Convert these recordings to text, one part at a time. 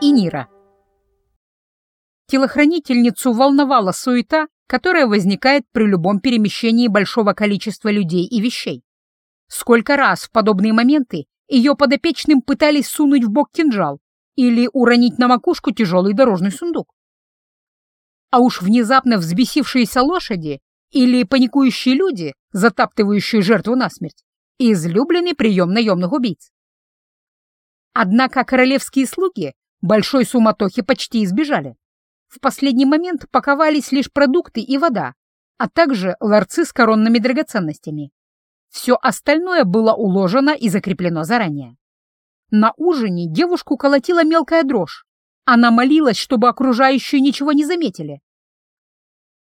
и Нира. Телохранительницу волновала суета, которая возникает при любом перемещении большого количества людей и вещей. Сколько раз в подобные моменты ее подопечным пытались сунуть в бок кинжал или уронить на макушку тяжелый дорожный сундук. А уж внезапно взбесившиеся лошади или паникующие люди, затаптывающие жертву насмерть, излюбленный прием наемных убийц. Однако королевские слуги большой суматохи почти избежали. В последний момент паковались лишь продукты и вода, а также ларцы с коронными драгоценностями. Все остальное было уложено и закреплено заранее. На ужине девушку колотила мелкая дрожь. Она молилась, чтобы окружающие ничего не заметили.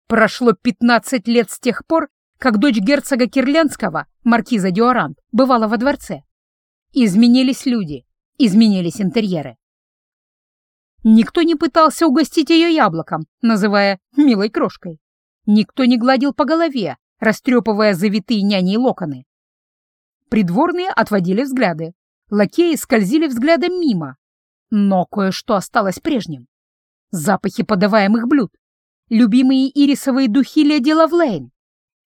Прошло 15 лет с тех пор, как дочь герцога Кирлянского, маркиза Диорант, бывала во дворце. Изменились люди, изменились интерьеры. Никто не пытался угостить ее яблоком, называя «милой крошкой». Никто не гладил по голове, растрепывая завитые няней локоны. Придворные отводили взгляды, лакеи скользили взглядом мимо. Но кое-что осталось прежним. Запахи подаваемых блюд, любимые ирисовые духи леди Лавлейн,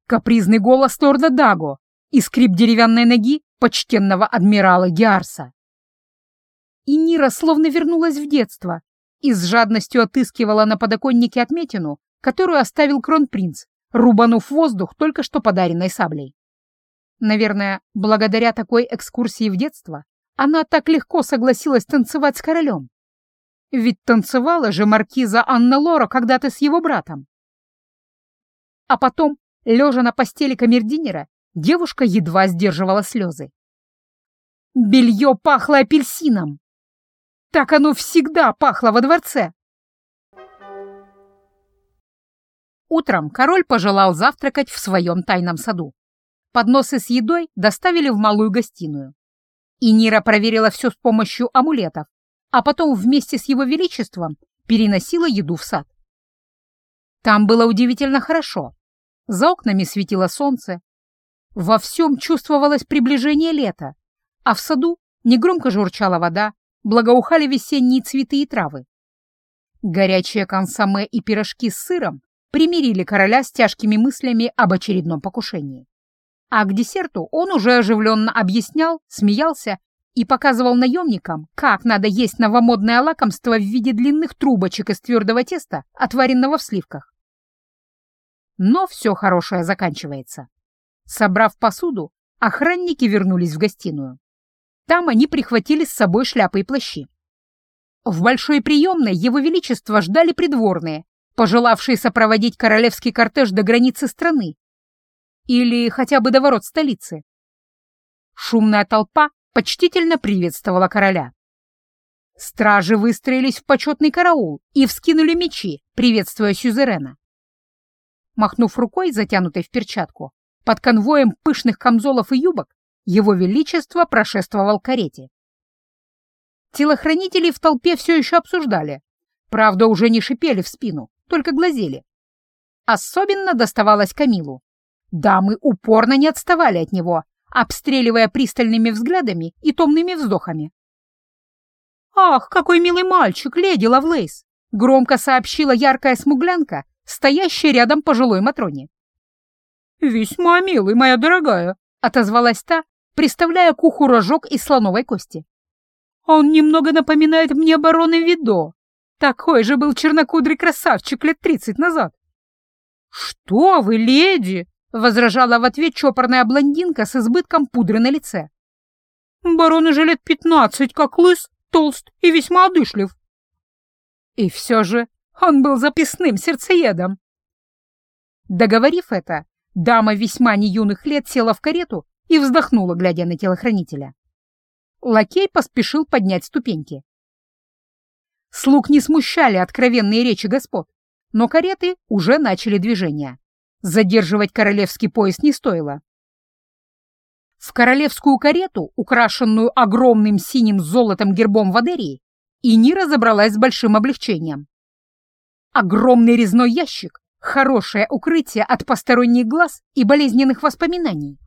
капризный голос лорда Даго и скрип деревянной ноги почтенного адмирала Гиарса. И Нира словно вернулась в детство и с жадностью отыскивала на подоконнике отметину, которую оставил кронпринц, рубанув воздух только что подаренной саблей. Наверное, благодаря такой экскурсии в детство она так легко согласилась танцевать с королем. Ведь танцевала же маркиза Анна Лора когда-то с его братом. А потом, лежа на постели камердинера, девушка едва сдерживала слезы. Белье пахло апельсином. Так оно всегда пахло во дворце. Утром король пожелал завтракать в своем тайном саду. Подносы с едой доставили в малую гостиную. И Нира проверила все с помощью амулетов, а потом вместе с его величеством переносила еду в сад. Там было удивительно хорошо. За окнами светило солнце. Во всем чувствовалось приближение лета, а в саду негромко журчала вода, благоухали весенние цветы и травы. Горячие консоме и пирожки с сыром примирили короля с тяжкими мыслями об очередном покушении. А к десерту он уже оживленно объяснял, смеялся и показывал наемникам, как надо есть новомодное лакомство в виде длинных трубочек из твердого теста, отваренного в сливках. Но все хорошее заканчивается. Собрав посуду, охранники вернулись в гостиную. Там они прихватили с собой шляпы и плащи. В большой приемной его величество ждали придворные, пожелавшие сопроводить королевский кортеж до границы страны или хотя бы до ворот столицы. Шумная толпа почтительно приветствовала короля. Стражи выстроились в почетный караул и вскинули мечи, приветствуя сюзерена. Махнув рукой, затянутой в перчатку, под конвоем пышных камзолов и юбок, его величество прошествовал карете. Телохранители в толпе все еще обсуждали, правда, уже не шипели в спину, только глазели. Особенно доставалось Камилу. Дамы упорно не отставали от него, обстреливая пристальными взглядами и томными вздохами. «Ах, какой милый мальчик, леди Лавлейс!» — громко сообщила яркая смуглянка, стоящая рядом пожилой Матроне. «Весьма милый, моя дорогая», — отозвалась та, приставляя к уху рожок из слоновой кости. «Он немного напоминает мне барона Видо, такой же был чернокудрый красавчик лет тридцать назад. «Что вы, леди!» — возражала в ответ чопорная блондинка с избытком пудры на лице. «Барон уже лет пятнадцать, как лыс, толст и весьма одышлив». И все же он был записным сердцеедом. Договорив это, дама весьма неюных лет села в карету и вздохнула, глядя на телохранителя. Лакей поспешил поднять ступеньки. Слуг не смущали откровенные речи господ, но кареты уже начали движение. Задерживать королевский поезд не стоило. В королевскую карету, украшенную огромным синим золотом гербом Вадерии, Ини разобралась с большим облегчением. Огромный резной ящик — хорошее укрытие от посторонних глаз и болезненных воспоминаний.